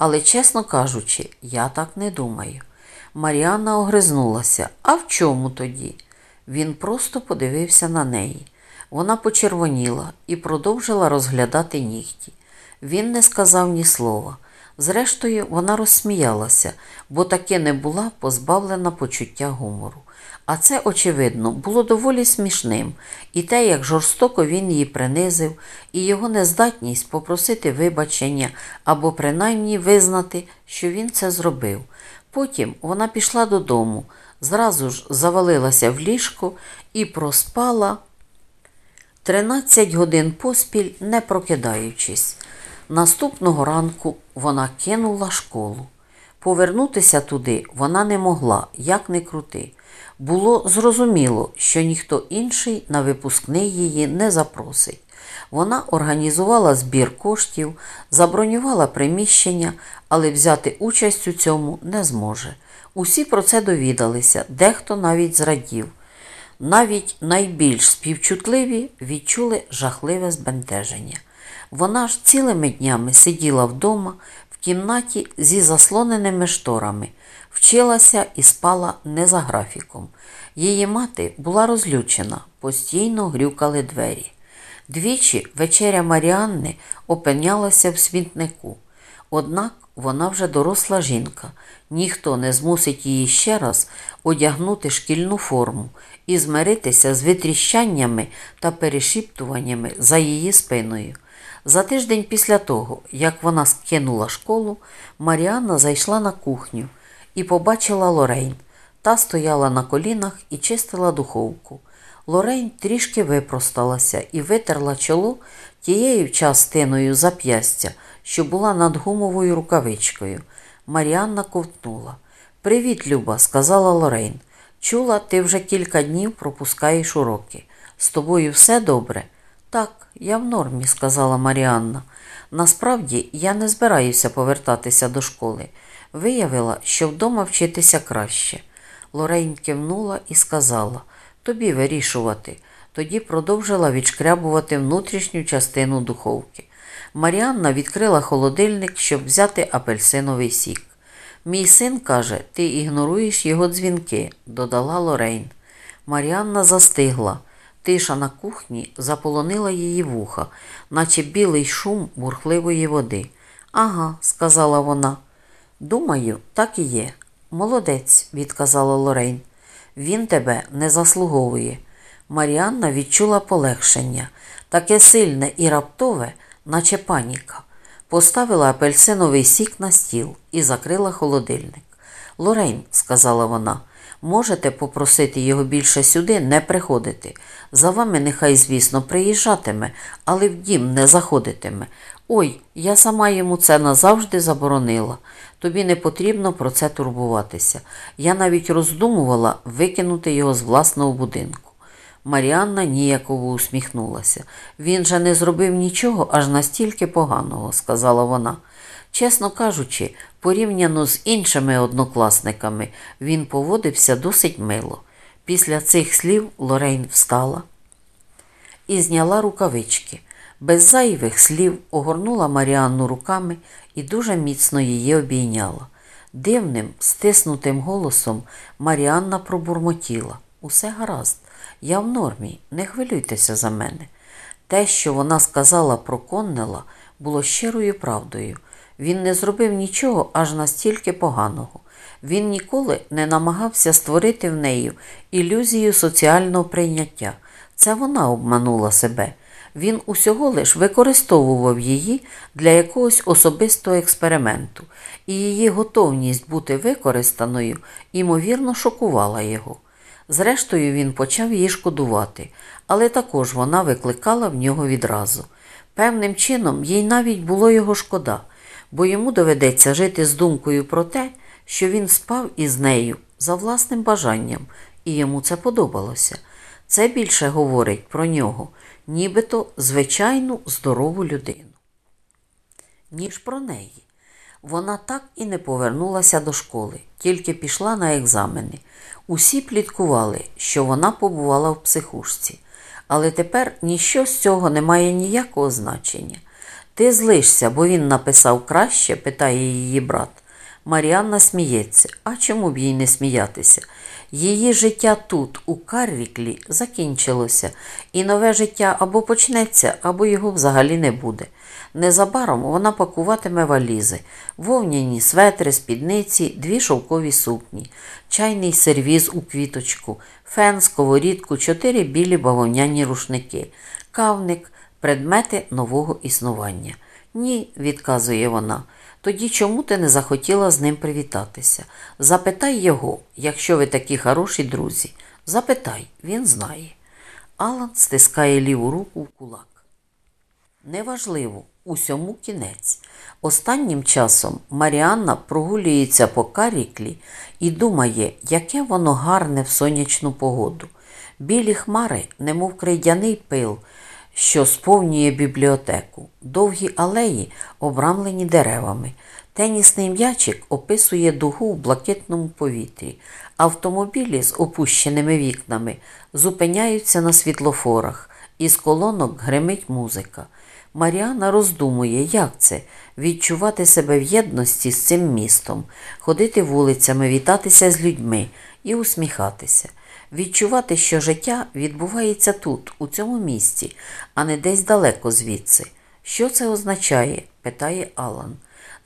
Але, чесно кажучи, я так не думаю. Маріанна огризнулася. А в чому тоді? Він просто подивився на неї. Вона почервоніла і продовжила розглядати нігті. Він не сказав ні слова. Зрештою, вона розсміялася, бо таки не була позбавлена почуття гумору. А це, очевидно, було доволі смішним, і те, як жорстоко він її принизив, і його нездатність попросити вибачення або принаймні визнати, що він це зробив. Потім вона пішла додому, зразу ж завалилася в ліжко і проспала 13 годин поспіль, не прокидаючись. Наступного ранку вона кинула школу. Повернутися туди вона не могла, як не крути. Було зрозуміло, що ніхто інший на випускний її не запросить. Вона організувала збір коштів, забронювала приміщення, але взяти участь у цьому не зможе. Усі про це довідалися, дехто навіть зрадів. Навіть найбільш співчутливі відчули жахливе збентеження. Вона ж цілими днями сиділа вдома в кімнаті зі заслоненими шторами, вчилася і спала не за графіком. Її мати була розлючена, постійно грюкали двері. Двічі вечеря Маріанни опинялася в смітнику. Однак вона вже доросла жінка, ніхто не змусить її ще раз одягнути шкільну форму і змиритися з витріщаннями та перешіптуваннями за її спиною. За тиждень після того, як вона скинула школу, Маріанна зайшла на кухню і побачила Лорейн. Та стояла на колінах і чистила духовку. Лорейн трішки випросталася і витерла чоло тією частиною зап'ястя, що була над гумовою рукавичкою. Маріанна ковтнула. Привіт, Люба, сказала Лорейн. Чула, ти вже кілька днів пропускаєш уроки. З тобою все добре? Так, я в нормі, сказала Маріанна. Насправді я не збираюся повертатися до школи. Виявила, що вдома вчитися краще. Лорейн кивнула і сказала тобі вирішувати. Тоді продовжила відшкрябувати внутрішню частину духовки. Маріанна відкрила холодильник, щоб взяти апельсиновий сік. Мій син каже, ти ігноруєш його дзвінки, додала Лорейн. Маріанна застигла. Тиша на кухні заполонила її вуха, наче білий шум бурхливої води. Ага, сказала вона. Думаю, так і є. Молодець, відказала Лорейн. Він тебе не заслуговує. Маріанна відчула полегшення, таке сильне і раптове, наче паніка. Поставила апельсиновий сік на стіл і закрила холодильник. Лорейн, сказала вона, можете попросити його більше сюди не приходити. За вами нехай, звісно, приїжджатиме, але в дім не заходитиме. Ой, я сама йому це назавжди заборонила. Тобі не потрібно про це турбуватися. Я навіть роздумувала викинути його з власного будинку. Маріанна ніяково усміхнулася. Він же не зробив нічого аж настільки поганого, сказала вона. Чесно кажучи, порівняно з іншими однокласниками, він поводився досить мило. Після цих слів Лорейн встала і зняла рукавички. Без зайвих слів огорнула Маріанну руками і дуже міцно її обійняла. Дивним, стиснутим голосом Маріанна пробурмотіла. Усе гаразд, я в нормі, не хвилюйтеся за мене. Те, що вона сказала про Коннела, було щирою правдою. Він не зробив нічого аж настільки поганого. Він ніколи не намагався створити в неї ілюзію соціального прийняття. Це вона обманула себе. Він усього лиш використовував її для якогось особистого експерименту, і її готовність бути використаною, ймовірно, шокувала його. Зрештою, він почав її шкодувати, але також вона викликала в нього відразу. Певним чином, їй навіть було його шкода, бо йому доведеться жити з думкою про те, що він спав із нею за власним бажанням, і йому це подобалося. Це більше говорить про нього, нібито звичайну здорову людину, ніж про неї. Вона так і не повернулася до школи, тільки пішла на екзамени. Усі пліткували, що вона побувала в психушці, але тепер ніщо з цього не має ніякого значення. Ти злишся, бо він написав краще? питає її брат. Маріанна сміється. А чому б їй не сміятися? Її життя тут, у Карріклі, закінчилося, і нове життя або почнеться, або його взагалі не буде. Незабаром вона пакуватиме валізи, вовняні светри, спідниці, дві шовкові сукні, чайний сервіз у квіточку, фен, сковорідку, чотири білі бавовняні рушники, кавник, предмети нового існування. Ні, відказує вона. Тоді чому ти не захотіла з ним привітатися? Запитай його, якщо ви такі хороші друзі. Запитай, він знає. Алан стискає ліву руку в кулак. Неважливо, усьому кінець. Останнім часом Маріанна прогулюється по каріклі і думає, яке воно гарне в сонячну погоду. Білі хмари, немов крейдяний пил, що сповнює бібліотеку, довгі алеї, обрамлені деревами. Тенісний м'ячик описує дугу в блакитному повітрі. Автомобілі з опущеними вікнами зупиняються на світлофорах, із колонок гримить музика. Маріана роздумує, як це відчувати себе в єдності з цим містом, ходити вулицями, вітатися з людьми і усміхатися, відчувати, що життя відбувається тут, у цьому місті, а не десь далеко звідси. Що це означає? питає Алан.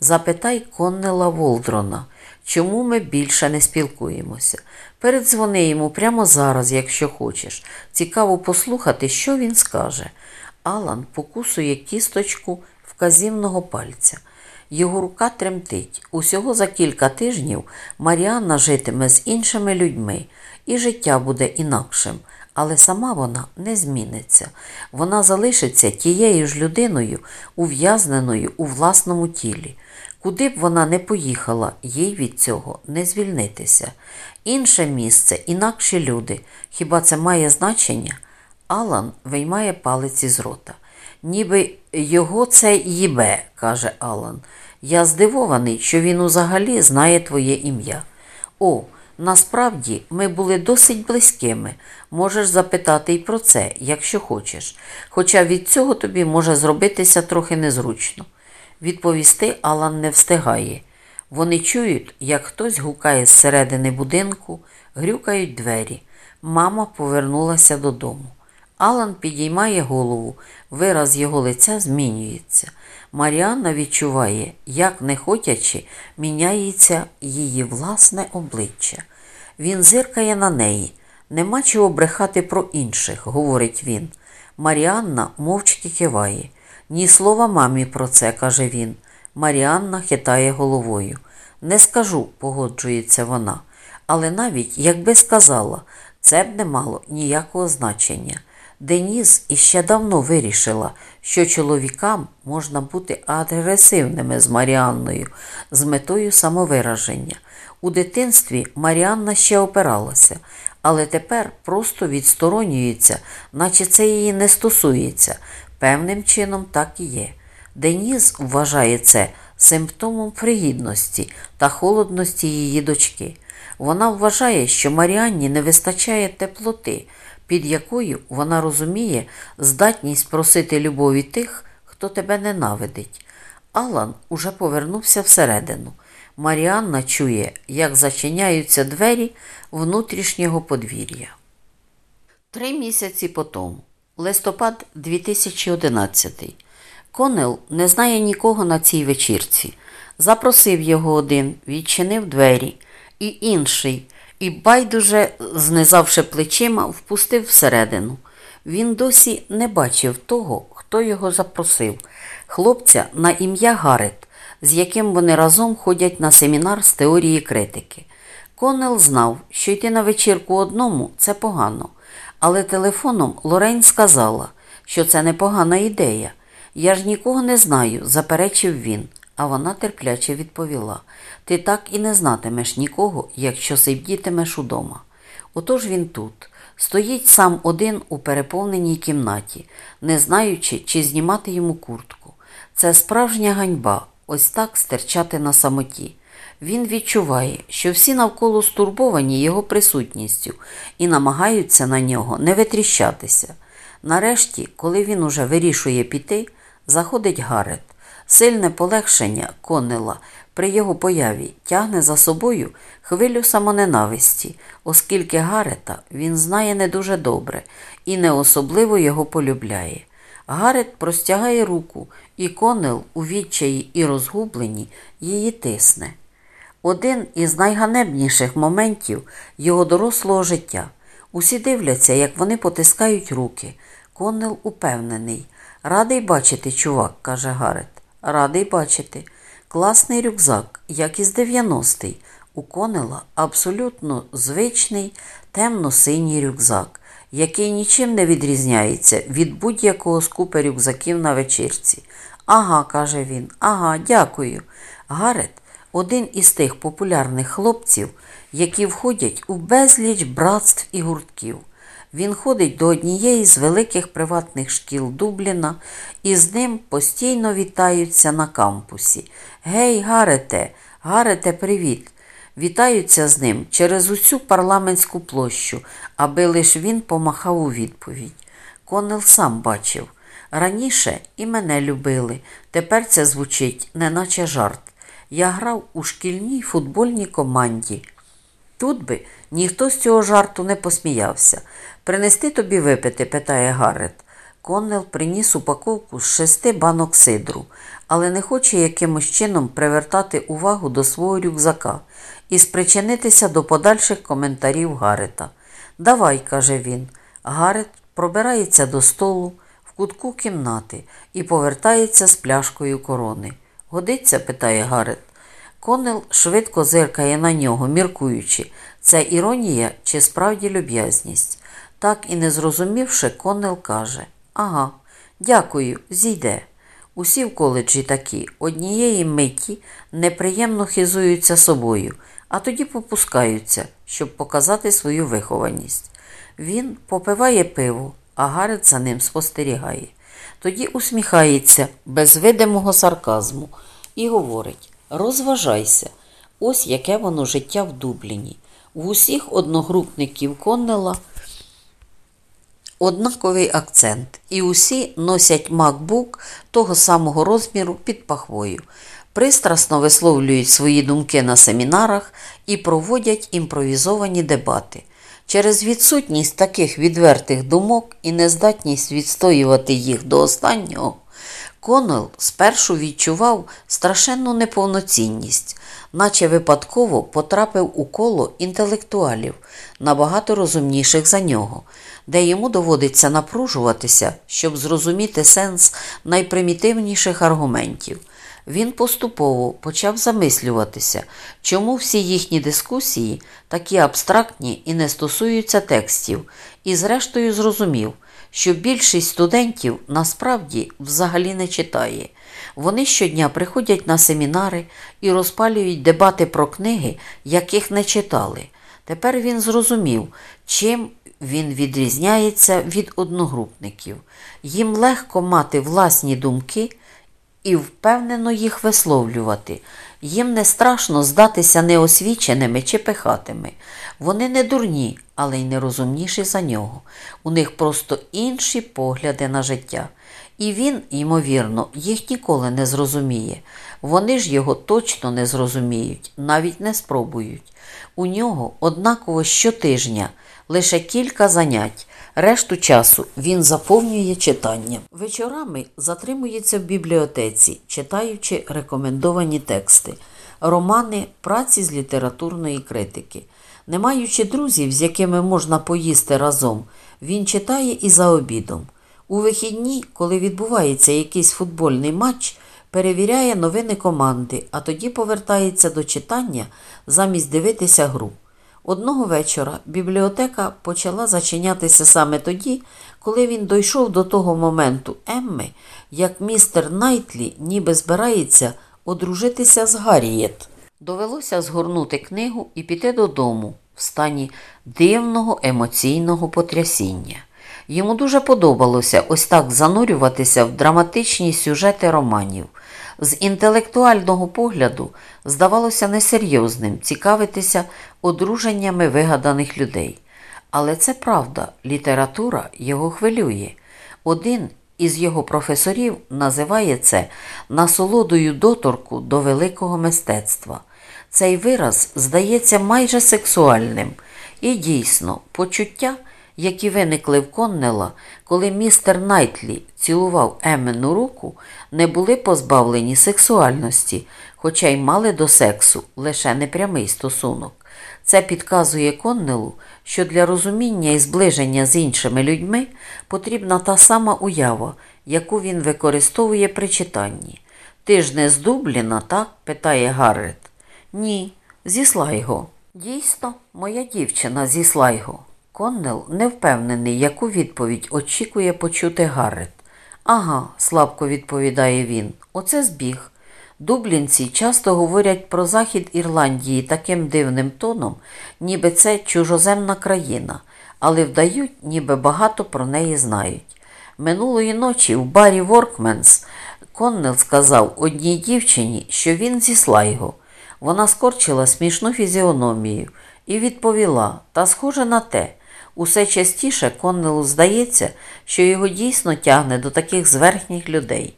Запитай Коннела Волдрона, чому ми більше не спілкуємося. Передзвони йому прямо зараз, якщо хочеш. Цікаво послухати, що він скаже. Алан покусує кісточку вказівного пальця. Його рука тремтить. Усього за кілька тижнів Маріанна житиме з іншими людьми, і життя буде інакшим, але сама вона не зміниться. Вона залишиться тією ж людиною, ув'язненою у власному тілі. Куди б вона не поїхала, їй від цього не звільнитися. Інше місце, інакші люди. Хіба це має значення? Алан виймає палець із рота. Ніби його це їбе, каже Алан. Я здивований, що він взагалі знає твоє ім'я. О, насправді ми були досить близькими. Можеш запитати й про це, якщо хочеш. Хоча від цього тобі може зробитися трохи незручно. Відповісти Алан не встигає. Вони чують, як хтось гукає зсередини будинку, грюкають двері. Мама повернулася додому. Алан підіймає голову, вираз його лиця змінюється. Маріанна відчуває, як нехотячи міняється її власне обличчя. Він зиркає на неї. Нема чого брехати про інших, говорить він. Маріанна мовчки киває. Ні слова мамі про це, каже він. Маріанна хитає головою. Не скажу, погоджується вона. Але навіть якби сказала, це б не мало ніякого значення. Деніс іще давно вирішила, що чоловікам можна бути агресивними з Маріанною з метою самовираження. У дитинстві Маріанна ще опиралася, але тепер просто відсторонюється, наче це її не стосується. Певним чином так і є. Деніс вважає це симптомом пригідності та холодності її дочки. Вона вважає, що Маріанні не вистачає теплоти, під якою вона розуміє здатність просити любові тих, хто тебе ненавидить. Алан уже повернувся всередину. Маріанна чує, як зачиняються двері внутрішнього подвір'я. Три місяці по тому, листопад 2011. Конел не знає нікого на цій вечірці. Запросив його один, відчинив двері, і інший, і байдуже, знизавши плечима, впустив всередину. Він досі не бачив того, хто його запросив, хлопця на ім'я Гарет, з яким вони разом ходять на семінар з теорії критики. Конел знав, що йти на вечірку одному це погано, але телефоном Лорень сказала, що це непогана ідея. Я ж нікого не знаю, заперечив він, а вона терпляче відповіла ти так і не знатимеш нікого, якщо сидітимеш удома. Отож він тут, стоїть сам один у переповненій кімнаті, не знаючи, чи знімати йому куртку. Це справжня ганьба, ось так стерчати на самоті. Він відчуває, що всі навколо стурбовані його присутністю і намагаються на нього не витріщатися. Нарешті, коли він уже вирішує піти, Заходить Гарет. Сильне полегшення Коннела при його появі тягне за собою хвилю самоненависті, оскільки Гарета він знає не дуже добре і не особливо його полюбляє. Гарет простягає руку, і Коннел у відчаї і розгубленні її тисне. Один із найганебніших моментів його дорослого життя. Усі дивляться, як вони потискають руки. Коннел упевнений. Радий бачити, чувак, каже Гарет. Радий бачити. Класний рюкзак, як із 90-й. У Коннела абсолютно звичний темно-синій рюкзак, який нічим не відрізняється від будь-якого скупа рюкзаків на вечірці. Ага, каже він, ага, дякую. Гарет один із тих популярних хлопців, які входять у безліч братств і гуртків. Він ходить до однієї з великих приватних шкіл Дубліна і з ним постійно вітаються на кампусі. Гей, Гарете, Гарете, привіт! Вітаються з ним через усю парламентську площу, аби лиш він помахав у відповідь. Конел сам бачив. Раніше і мене любили, тепер це звучить, неначе жарт. Я грав у шкільній футбольній команді. Тут би ніхто з цього жарту не посміявся. Принести тобі випити? питає Гаррет. Коннел приніс упаковку з шести банок сидру, але не хоче якимось чином привертати увагу до свого рюкзака і спричинитися до подальших коментарів Гарета. Давай, каже він. Гарет пробирається до столу в кутку кімнати і повертається з пляшкою Корони. Годиться? питає Гарет. Коннел швидко зиркає на нього, міркуючи, це іронія чи справді люб'язність. Так і не зрозумівши, Коннел каже Ага, дякую, зійде. Усі в коледжі такі однієї миті неприємно хизуються собою, а тоді попускаються, щоб показати свою вихованість. Він попиває пиво, а Гарет за ним спостерігає. Тоді усміхається без видимого сарказму і говорить розважайся, ось яке воно життя в Дубліні. В усіх одногрупників Коннела однаковий акцент, і усі носять MacBook того самого розміру під пахвою, пристрасно висловлюють свої думки на семінарах і проводять імпровізовані дебати. Через відсутність таких відвертих думок і нездатність відстоювати їх до останнього, Коннелл спершу відчував страшенну неповноцінність, наче випадково потрапив у коло інтелектуалів, набагато розумніших за нього, де йому доводиться напружуватися, щоб зрозуміти сенс найпримітивніших аргументів. Він поступово почав замислюватися, чому всі їхні дискусії такі абстрактні і не стосуються текстів, і, зрештою, зрозумів, що більшість студентів насправді взагалі не читає. Вони щодня приходять на семінари і розпалюють дебати про книги, яких не читали. Тепер він зрозумів, чим він відрізняється від одногрупників. Їм легко мати власні думки і впевнено їх висловлювати. Їм не страшно здатися неосвіченими чи пихатими. Вони не дурні, але й не розумніші за нього. У них просто інші погляди на життя. І він, ймовірно, їх ніколи не зрозуміє. Вони ж його точно не зрозуміють, навіть не спробують. У нього однаково щотижня лише кілька занять. Решту часу він заповнює читанням. Вечорами затримується в бібліотеці, читаючи рекомендовані тексти, романи, праці з літературної критики. Не маючи друзів, з якими можна поїсти разом, він читає і за обідом. У вихідні, коли відбувається якийсь футбольний матч, перевіряє новини команди, а тоді повертається до читання замість дивитися гру. Одного вечора бібліотека почала зачинятися саме тоді, коли він дійшов до того моменту Емми, як містер Найтлі ніби збирається одружитися з Гаррієт. Довелося згорнути книгу і піти додому в стані дивного емоційного потрясіння. Йому дуже подобалося ось так занурюватися в драматичні сюжети романів. З інтелектуального погляду здавалося несерйозним цікавитися одруженнями вигаданих людей. Але це правда, література його хвилює. Один із його професорів називає це насолодою доторку до великого мистецтва. Цей вираз здається майже сексуальним. І дійсно, почуття, які виникли в Коннела, коли містер Найтлі цілував Емену руку, не були позбавлені сексуальності, хоча й мали до сексу лише непрямий стосунок. Це підказує Коннелу, що для розуміння і зближення з іншими людьми потрібна та сама уява, яку він використовує при читанні. Ти ж не з Дубліна, так? питає Гаррет. Ні, зі Слайго. Дійсно, моя дівчина зі Слайго. Коннел не впевнений, яку відповідь очікує почути Гаррет. Ага, слабко відповідає він. Оце збіг. Дублінці часто говорять про захід Ірландії таким дивним тоном, ніби це чужоземна країна, але вдають, ніби багато про неї знають. Минулої ночі в барі Воркменс Коннел сказав одній дівчині, що він зі Слайго. Вона скорчила смішну фізіономію і відповіла та схоже на те. Усе частіше Коннелу здається, що його дійсно тягне до таких зверхніх людей.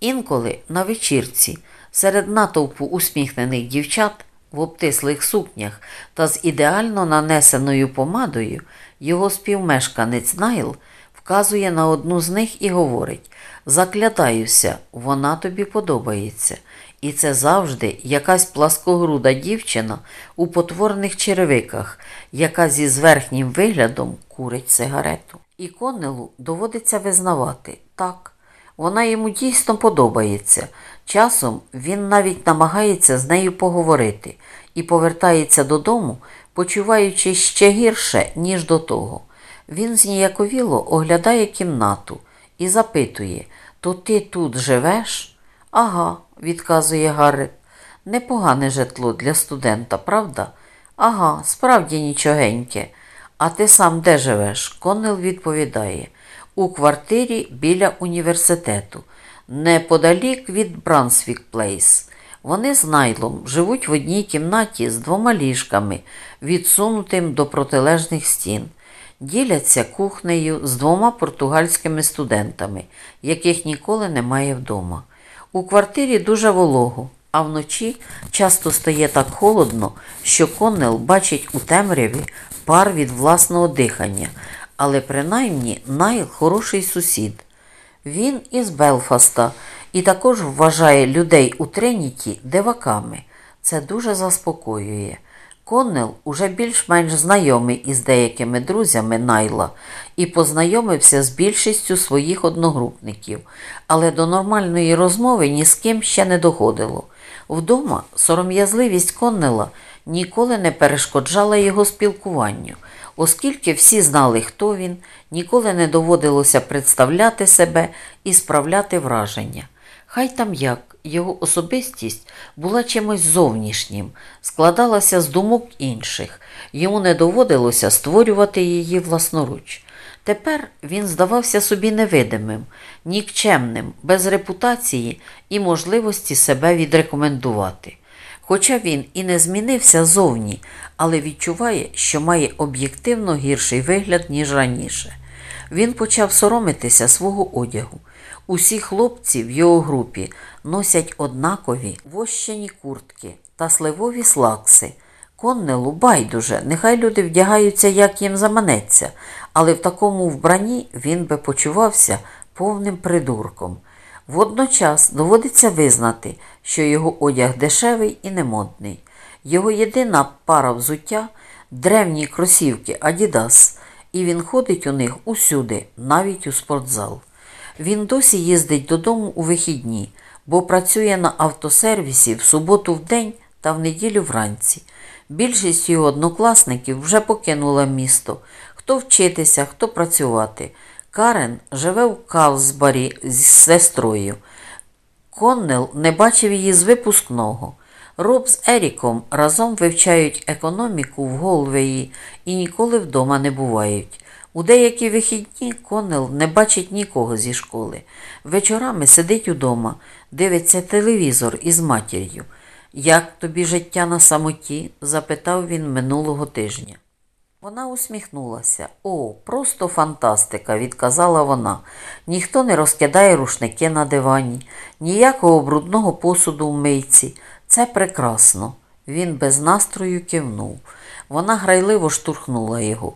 Інколи на вечірці серед натовпу усміхнених дівчат в обтислих сукнях та з ідеально нанесеною помадою його співмешканець Найл вказує на одну з них і говорить Заклятаюся, вона тобі подобається. І це завжди якась пласкогруда дівчина у потворних черевиках, яка зі зверхнім виглядом курить сигарету. І Коннелу доводиться визнавати так, вона йому дійсно подобається. Часом він навіть намагається з нею поговорити і повертається додому, почуваючи ще гірше, ніж до того. Він зніяковіло оглядає кімнату і запитує То ти тут живеш? Ага, відказує Гарет. Непогане житло для студента, правда? Ага, справді нічогеньке. А ти сам де живеш? Коннел відповідає у квартирі біля університету, неподалік від Брансвік Плейс. Вони з Найлом живуть в одній кімнаті з двома ліжками, відсунутим до протилежних стін. Діляться кухнею з двома португальськими студентами, яких ніколи немає вдома. У квартирі дуже волого, а вночі часто стає так холодно, що Коннел бачить у темряві пар від власного дихання, але принаймні Найл хороший сусід. Він із Белфаста і також вважає людей у Треніті диваками. Це дуже заспокоює. Коннел уже більш-менш знайомий із деякими друзями Найла і познайомився з більшістю своїх одногрупників, але до нормальної розмови ні з ким ще не доходило. Вдома сором'язливість Коннела ніколи не перешкоджала його спілкуванню, оскільки всі знали, хто він, ніколи не доводилося представляти себе і справляти враження. Хай там як його особистість була чимось зовнішнім, складалася з думок інших, йому не доводилося створювати її власноруч. Тепер він здавався собі невидимим, нікчемним, без репутації і можливості себе відрекомендувати. Хоча він і не змінився зовні, але відчуває, що має об'єктивно гірший вигляд, ніж раніше. Він почав соромитися свого одягу. Усі хлопці в його групі носять однакові вощені куртки та сливові слакси. Коннелу байдуже, нехай люди вдягаються, як їм заманеться, але в такому вбранні він би почувався повним придурком. Водночас доводиться визнати, що його одяг дешевий і немодний. Його єдина пара взуття древні кросівки Адідас, і він ходить у них усюди, навіть у спортзал. Він досі їздить додому у вихідні, бо працює на автосервісі в суботу в день та в неділю вранці. Більшість його однокласників вже покинула місто. Хто вчитися, хто працювати. Карен живе в Каслбарі з сестрою. Коннел не бачив її з випускного. Роб з Еріком разом вивчають економіку в Голвеї і ніколи вдома не бувають. У деякі вихідні Коннел не бачить нікого зі школи. Вечорами сидить удома, дивиться телевізор із матір'ю. Як тобі життя на самоті? запитав він минулого тижня. Вона усміхнулася. О, просто фантастика, відказала вона. Ніхто не розкидає рушники на дивані, ніякого брудного посуду в мийці. Це прекрасно. Він без настрою кивнув. Вона грайливо штурхнула його.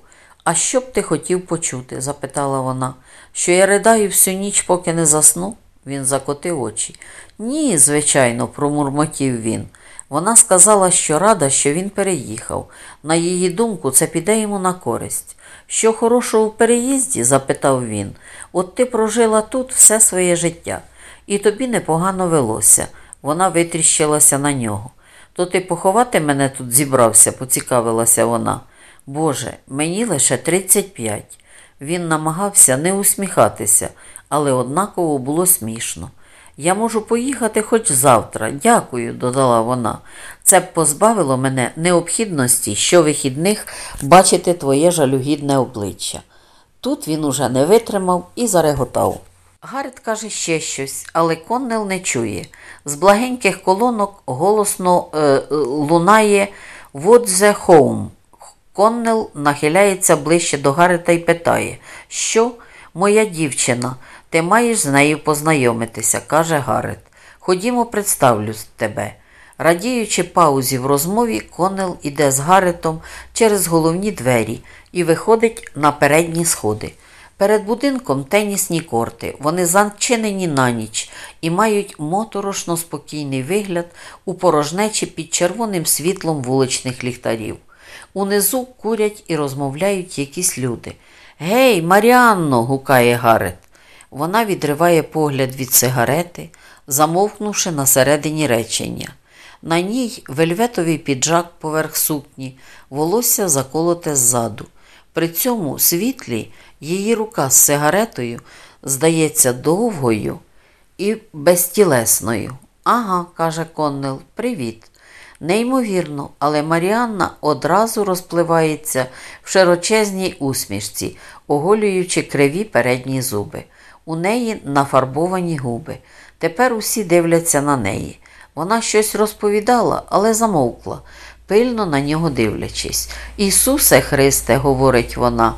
А що б ти хотів почути? запитала вона. Що я ридаю всю ніч, поки не засну? Він закотив очі. Ні, звичайно, промурмотів він. Вона сказала, що рада, що він переїхав. На її думку, це піде йому на користь. Що хорошого в переїзді? запитав він. От ти прожила тут все своє життя, і тобі непогано велося. Вона витріщилася на нього. То ти поховати мене тут зібрався, поцікавилася вона. Боже, мені лише 35. Він намагався не усміхатися, але однаково було смішно. Я можу поїхати хоч завтра. Дякую, додала вона. Це б позбавило мене необхідності щовихідних бачити твоє жалюгідне обличчя. Тут він уже не витримав і зареготав. Гаррет каже ще щось, але Коннел не чує. З благеньких колонок голосно е, е, лунає «What the home?». Коннел нахиляється ближче до Гаррета і питає, що, моя дівчина, ти маєш з нею познайомитися, каже Гаррет. Ходімо, представлю тебе. Радіючи паузі в розмові, Коннел іде з Гарретом через головні двері і виходить на передні сходи. Перед будинком тенісні корти. Вони зачинені на ніч і мають моторошно спокійний вигляд у порожнечі під червоним світлом вуличних ліхтарів. Унизу курять і розмовляють якісь люди. Гей, Маріанно. гукає Гарет. Вона відриває погляд від сигарети, замовкнувши на середині речення. На ній вельветовий піджак поверх сукні, волосся заколоте ззаду. При цьому світлі її рука з сигаретою здається довгою і безтілесною. Ага, каже Коннел, привіт. Неймовірно, але Маріанна одразу розпливається в широчезній усмішці, оголюючи криві передні зуби. У неї нафарбовані губи. Тепер усі дивляться на неї. Вона щось розповідала, але замовкла, пильно на нього дивлячись. Ісусе Христе, говорить вона.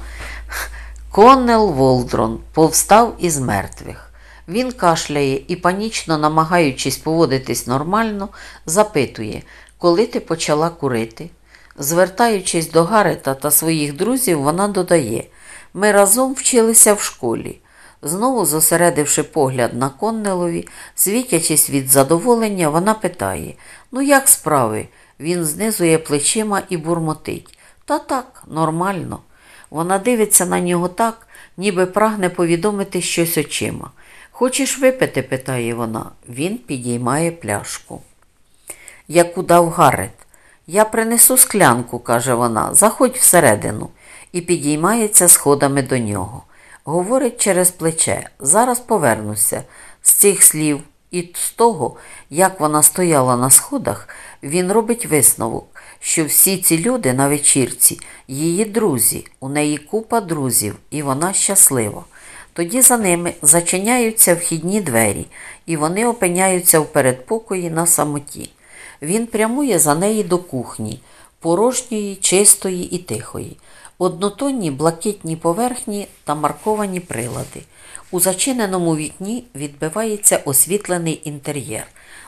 Коннел Волдрон повстав із мертвих. Він кашляє і, панічно намагаючись поводитись нормально, запитує, коли ти почала курити. Звертаючись до Гарета та своїх друзів, вона додає ми разом вчилися в школі. Знову зосередивши погляд на Коннелові, світячись від задоволення, вона питає Ну, як справи? Він знизує плечима і бурмотить. Та так, нормально. Вона дивиться на нього так, ніби прагне повідомити щось очима. Хочеш випити? питає вона. Він підіймає пляшку. Яку дав Гаррет. Я принесу склянку, каже вона, заходь всередину, і підіймається сходами до нього. Говорить через плече, зараз повернуся. З цих слів і з того, як вона стояла на сходах, він робить висновок, що всі ці люди на вечірці, її друзі, у неї купа друзів, і вона щаслива. Тоді за ними зачиняються вхідні двері, і вони опиняються в передпокої на самоті. Він прямує за неї до кухні, порожньої, чистої і тихої, однотонні блакитні поверхні та марковані прилади. У зачиненому вікні відбивається освітлений інтер'єр,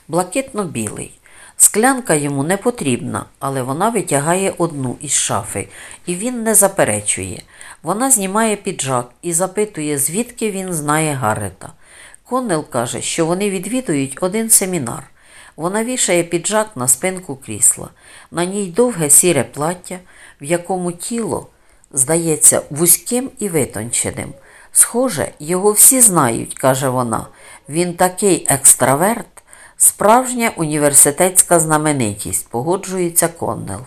блакитно-білий. Склянка йому не потрібна, але вона витягає одну із шафи, і він не заперечує. Вона знімає піджак і запитує, звідки він знає Гаррета. Коннел каже, що вони відвідують один семінар. Вона вішає піджак на спинку крісла. На ній довге сіре плаття, в якому тіло здається вузьким і витонченим. Схоже, його всі знають, каже вона. Він такий екстраверт. Справжня університетська знаменитість, погоджується Коннел.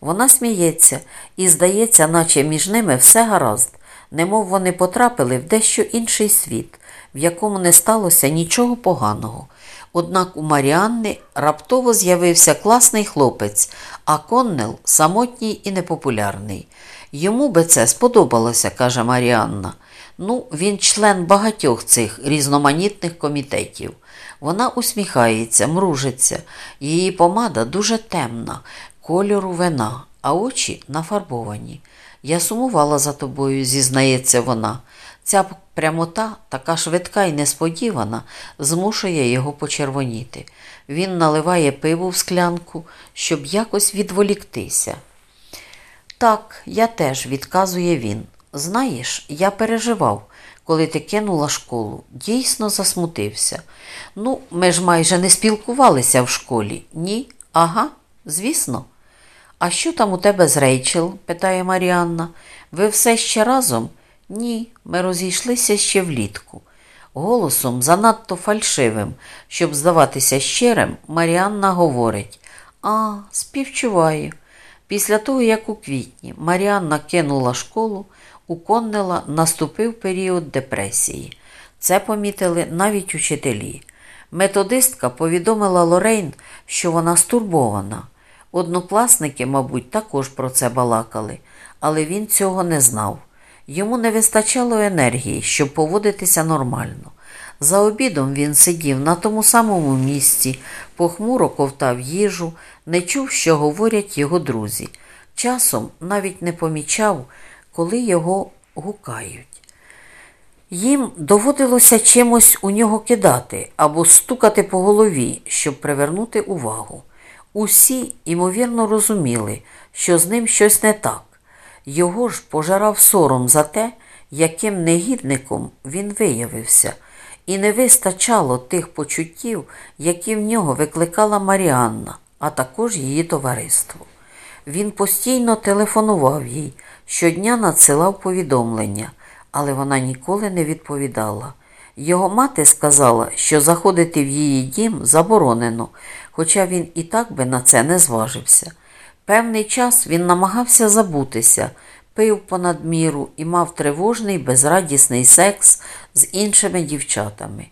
Вона сміється і здається, наче між ними все гаразд, немов вони потрапили в дещо інший світ, в якому не сталося нічого поганого. Однак у Маріанни раптово з'явився класний хлопець, а Коннел самотній і непопулярний. Йому би це сподобалося, каже Маріанна. Ну, він член багатьох цих різноманітних комітетів. Вона усміхається, мружиться. Її помада дуже темна, кольору вина, а очі нафарбовані. Я сумувала за тобою, зізнається вона. Ця прямота, така швидка і несподівана, змушує його почервоніти. Він наливає пиво в склянку, щоб якось відволіктися. Так, я теж, відказує він. Знаєш, я переживав, коли ти кинула школу. Дійсно засмутився. Ну, ми ж майже не спілкувалися в школі. Ні? Ага, звісно. А що там у тебе з Рейчел? питає Маріанна. Ви все ще разом? Ні, ми розійшлися ще влітку. Голосом занадто фальшивим, щоб здаватися щирим, Маріанна говорить А, співчуваю. Після того, як у квітні Маріанна кинула школу, у Коннела наступив період депресії. Це помітили навіть учителі. Методистка повідомила Лорейн, що вона стурбована. Однокласники, мабуть, також про це балакали, але він цього не знав. Йому не вистачало енергії, щоб поводитися нормально. За обідом він сидів на тому самому місці, похмуро ковтав їжу, не чув, що говорять його друзі. Часом навіть не помічав, коли його гукають. Їм доводилося чимось у нього кидати або стукати по голові, щоб привернути увагу. Усі, ймовірно, розуміли, що з ним щось не так. Його ж пожирав сором за те, яким негідником він виявився, і не вистачало тих почуттів, які в нього викликала Маріанна, а також її товариство. Він постійно телефонував їй, щодня надсилав повідомлення, але вона ніколи не відповідала. Його мати сказала, що заходити в її дім заборонено, хоча він і так би на це не зважився. Певний час він намагався забутися, пив понад міру і мав тривожний безрадісний секс з іншими дівчатами.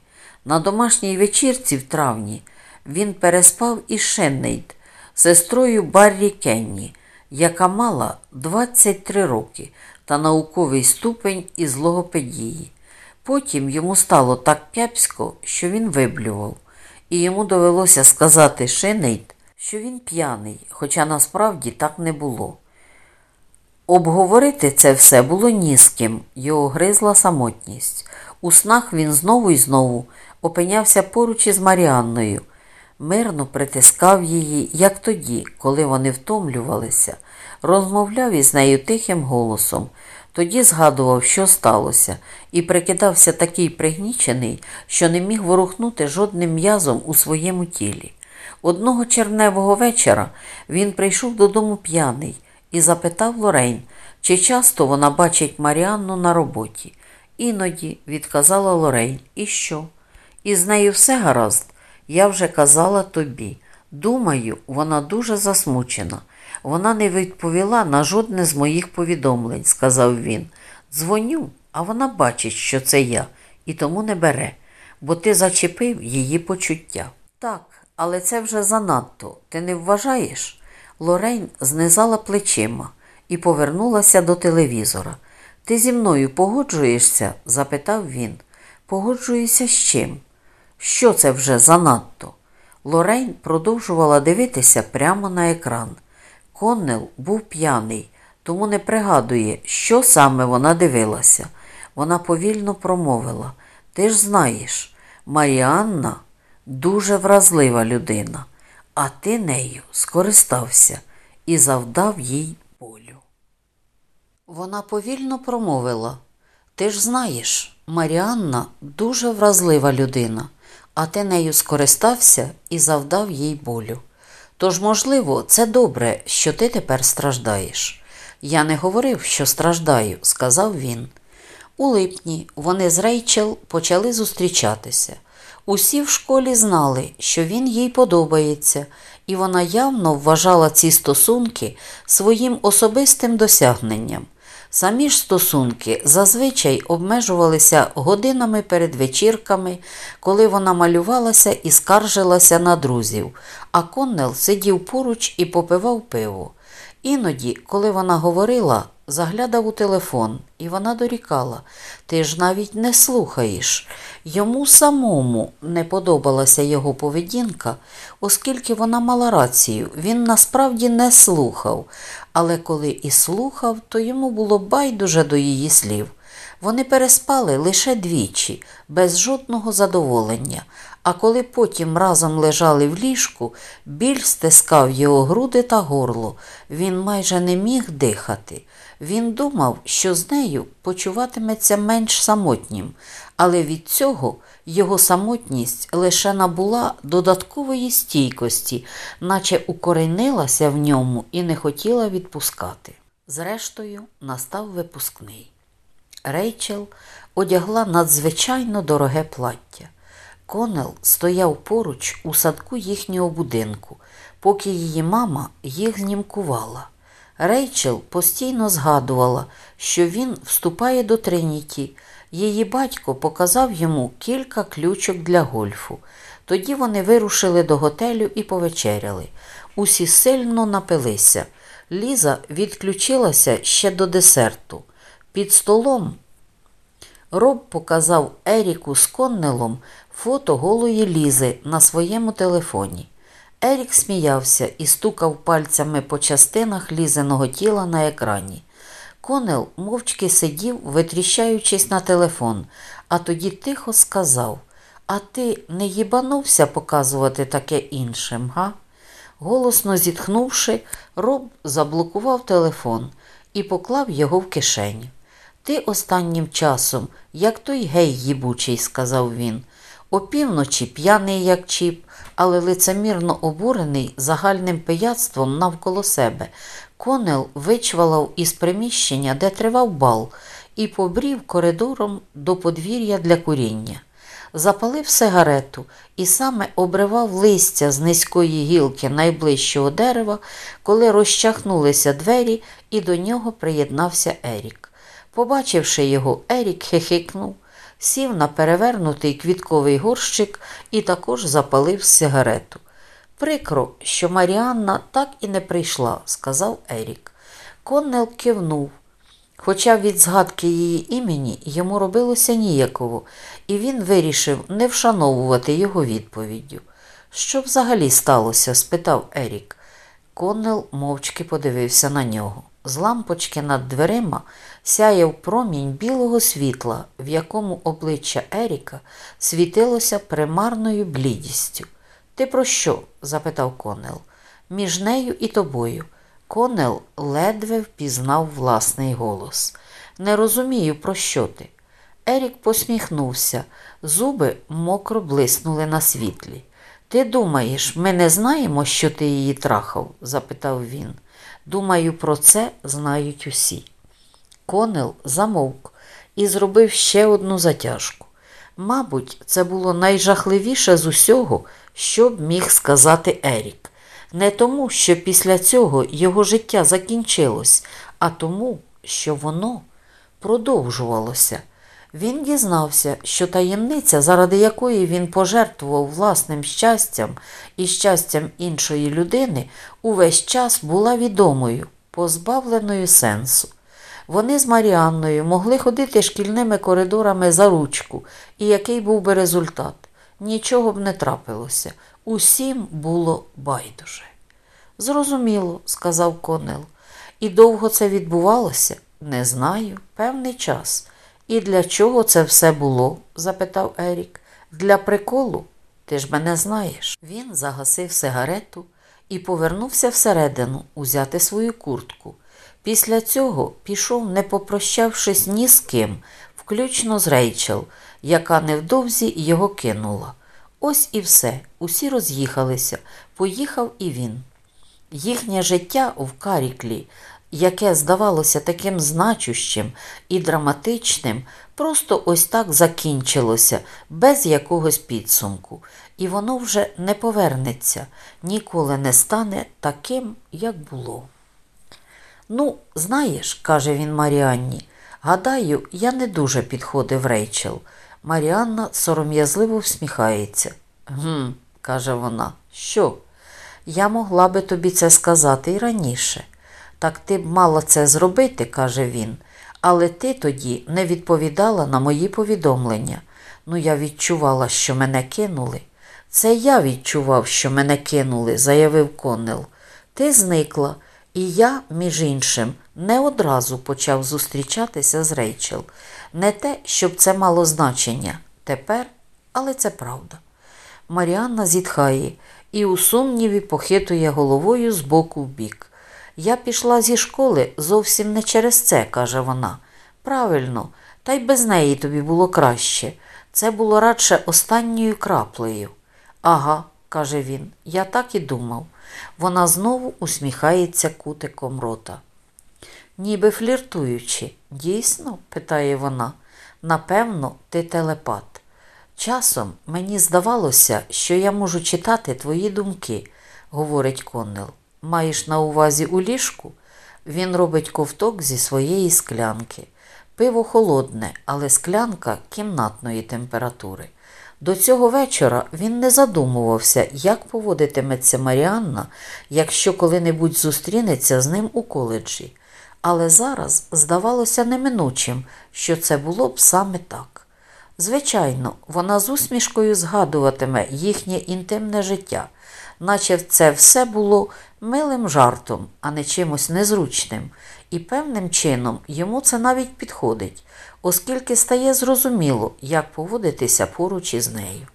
На домашній вечірці в травні він переспав із Шеннейд, сестрою Баррі Кенні, яка мала 23 роки та науковий ступень із логопедії. Потім йому стало так кепсько, що він виблював, і йому довелося сказати Шенейд, що він п'яний, хоча насправді так не було. Обговорити це все було ні з ким, його гризла самотність. У снах він знову і знову опинявся поруч із Маріанною, мирно притискав її, як тоді, коли вони втомлювалися, розмовляв із нею тихим голосом, тоді згадував, що сталося, і прикидався такий пригнічений, що не міг ворухнути жодним м'язом у своєму тілі. Одного червневого вечора він прийшов додому п'яний і запитав Лорейн, чи часто вона бачить Маріанну на роботі. Іноді, відказала Лорейн, і що? І з нею все гаразд. Я вже казала тобі. Думаю, вона дуже засмучена. Вона не відповіла на жодне з моїх повідомлень, сказав він. Дзвоню, а вона бачить, що це я, і тому не бере, бо ти зачепив її почуття. Так, але це вже занадто. Ти не вважаєш? Лорейн знизала плечима і повернулася до телевізора. Ти зі мною погоджуєшся? запитав він. Погоджуюся з чим? Що це вже занадто? Лорейн продовжувала дивитися прямо на екран. Коннел був п'яний, тому не пригадує, що саме вона дивилася. Вона повільно промовила Ти ж знаєш, Маріанна дуже вразлива людина, а ти нею скористався і завдав їй болю. Вона повільно промовила Ти ж знаєш, Маріанна дуже вразлива людина, а ти нею скористався і завдав їй болю. Тож, можливо, це добре, що ти тепер страждаєш. Я не говорив, що страждаю, сказав він. У липні вони з Рейчел почали зустрічатися. Усі в школі знали, що він їй подобається, і вона явно вважала ці стосунки своїм особистим досягненням. Самі ж стосунки зазвичай обмежувалися годинами перед вечірками, коли вона малювалася і скаржилася на друзів, а Коннел сидів поруч і попивав пиво. Іноді, коли вона говорила, заглядав у телефон, і вона дорікала ти ж навіть не слухаєш. Йому самому не подобалася його поведінка, оскільки вона мала рацію, він насправді не слухав, але коли і слухав, то йому було байдуже до її слів. Вони переспали лише двічі, без жодного задоволення, а коли потім разом лежали в ліжку, біль стискав його груди та горло. Він майже не міг дихати. Він думав, що з нею почуватиметься менш самотнім, але від цього його самотність лише набула додаткової стійкості, наче укоренилася в ньому і не хотіла відпускати. Зрештою, настав випускний. Рейчел одягла надзвичайно дороге плаття. Конел стояв поруч у садку їхнього будинку, поки її мама їх знімкувала. Рейчел постійно згадувала, що він вступає до Триніті. Її батько показав йому кілька ключок для гольфу. Тоді вони вирушили до готелю і повечеряли. Усі сильно напилися. Ліза відключилася ще до десерту. Під столом Роб показав Еріку з Коннелом фото голої Лізи на своєму телефоні. Ерік сміявся і стукав пальцями по частинах лізеного тіла на екрані. Конел мовчки сидів, витріщаючись на телефон, а тоді тихо сказав А ти не їбанувся показувати таке іншим, га? Голосно зітхнувши, Роб заблокував телефон і поклав його в кишеню. Ти останнім часом, як той гей їбучий, сказав він. Опівночі п'яний, як чіп, але лицемірно обурений загальним пияцтвом навколо себе. Конел вичвалав із приміщення, де тривав бал, і побрів коридором до подвір'я для куріння. Запалив сигарету і саме обривав листя з низької гілки найближчого дерева, коли розчахнулися двері, і до нього приєднався Ерік. Побачивши його, Ерік хихикнув, сів на перевернутий квітковий горщик і також запалив сигарету. Прикро, що Маріанна так і не прийшла, сказав Ерік. Коннел кивнув. Хоча від згадки її імені йому робилося ніяково, і він вирішив не вшановувати його відповіддю. Що взагалі сталося? спитав Ерік. Коннел мовчки подивився на нього. З лампочки над дверима сяяв промінь білого світла, в якому обличчя Еріка світилося примарною блідістю. Ти про що? запитав Конел. Між нею і тобою. Конел ледве впізнав власний голос. Не розумію, про що ти. Ерік посміхнувся, зуби мокро блиснули на світлі. Ти думаєш, ми не знаємо, що ти її трахав? запитав він. Думаю, про це знають усі. Конел замовк і зробив ще одну затяжку. Мабуть, це було найжахливіше з усього, що б міг сказати Ерік. Не тому, що після цього його життя закінчилось, а тому, що воно продовжувалося. Він дізнався, що таємниця, заради якої він пожертвував власним щастям і щастям іншої людини, увесь час була відомою, позбавленою сенсу. Вони з Маріанною могли ходити шкільними коридорами за ручку, і який був би результат? Нічого б не трапилося. Усім було байдуже. Зрозуміло, сказав Конел. І довго це відбувалося? Не знаю, певний час. І для чого це все було? запитав Ерік. Для приколу? Ти ж мене знаєш. Він загасив сигарету і повернувся всередину узяти свою куртку. Після цього пішов, не попрощавшись ні з ким, включно з Рейчел, яка невдовзі його кинула. Ось і все. Усі роз'їхалися. Поїхав і він. Їхнє життя в Каріклі, яке здавалося таким значущим і драматичним, просто ось так закінчилося, без якогось підсумку, і воно вже не повернеться, ніколи не стане таким, як було. Ну, знаєш, каже він Маріанні, гадаю, я не дуже підходив Рейчел. Маріанна сором'язливо всміхається. Гм, каже вона, що? Я могла би тобі це сказати і раніше. Так ти б мала це зробити, каже він, але ти тоді не відповідала на мої повідомлення. Ну, я відчувала, що мене кинули. Це я відчував, що мене кинули, заявив Коннел. Ти зникла, і я, між іншим, не одразу почав зустрічатися з Рейчел. Не те, щоб це мало значення тепер, але це правда. Маріанна зітхає і у сумніві похитує головою з боку в бік. Я пішла зі школи зовсім не через це, каже вона. Правильно, та й без неї тобі було краще. Це було радше останньою краплею. Ага, каже він, я так і думав. Вона знову усміхається кутиком рота. Ніби фліртуючи. Дійсно? питає вона. Напевно, ти телепат. Часом мені здавалося, що я можу читати твої думки, говорить Коннел. Маєш на увазі у ліжку? Він робить ковток зі своєї склянки. Пиво холодне, але склянка кімнатної температури. До цього вечора він не задумувався, як поводитиметься Маріанна, якщо коли-небудь зустрінеться з ним у коледжі. Але зараз здавалося неминучим, що це було б саме так. Звичайно, вона з усмішкою згадуватиме їхнє інтимне життя, наче це все було милим жартом, а не чимось незручним, і певним чином йому це навіть підходить, оскільки стає зрозуміло, як поводитися поруч із нею.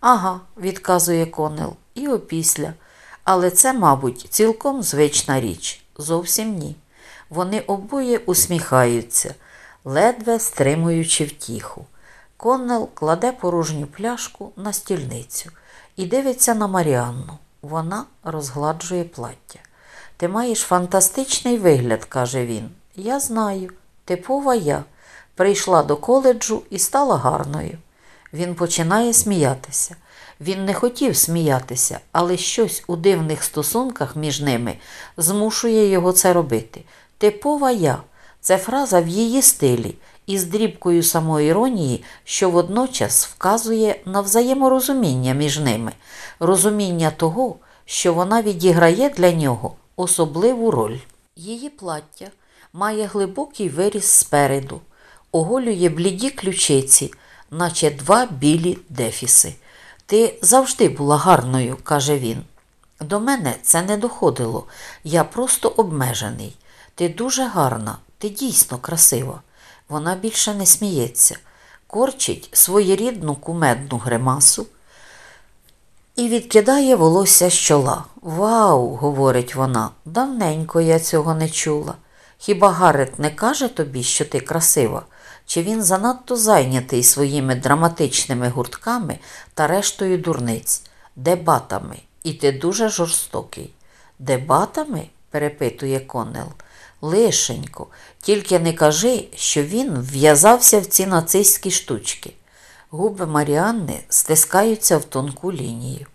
Ага, відказує Конел, і опісля. Але це, мабуть, цілком звична річ. Зовсім ні. Вони обоє усміхаються, ледве стримуючи втіху. Коннел кладе порожню пляшку на стільницю і дивиться на Маріанну. Вона розгладжує плаття. Ти маєш фантастичний вигляд, каже він. Я знаю, типова я. Прийшла до коледжу і стала гарною. Він починає сміятися. Він не хотів сміятися, але щось у дивних стосунках між ними змушує його це робити. Типова я це фраза в її стилі із дрібкою самоіронії, що водночас вказує на взаєморозуміння між ними, розуміння того, що вона відіграє для нього особливу роль. Її плаття має глибокий виріс спереду, оголює бліді ключиці, наче два білі дефіси. Ти завжди була гарною, каже він. До мене це не доходило, я просто обмежений. Ти дуже гарна, ти дійсно красива. Вона більше не сміється, корчить своєрідну кумедну гримасу і відкидає волосся з чола. Вау, говорить вона, давненько я цього не чула. Хіба Гарет не каже тобі, що ти красива? Чи він занадто зайнятий своїми драматичними гуртками та рештою дурниць, дебатами, і ти дуже жорстокий? Дебатами? перепитує Конел. Лишенько, тільки не кажи, що він в'язався в ці нацистські штучки. Губи Маріанни стискаються в тонку лінію.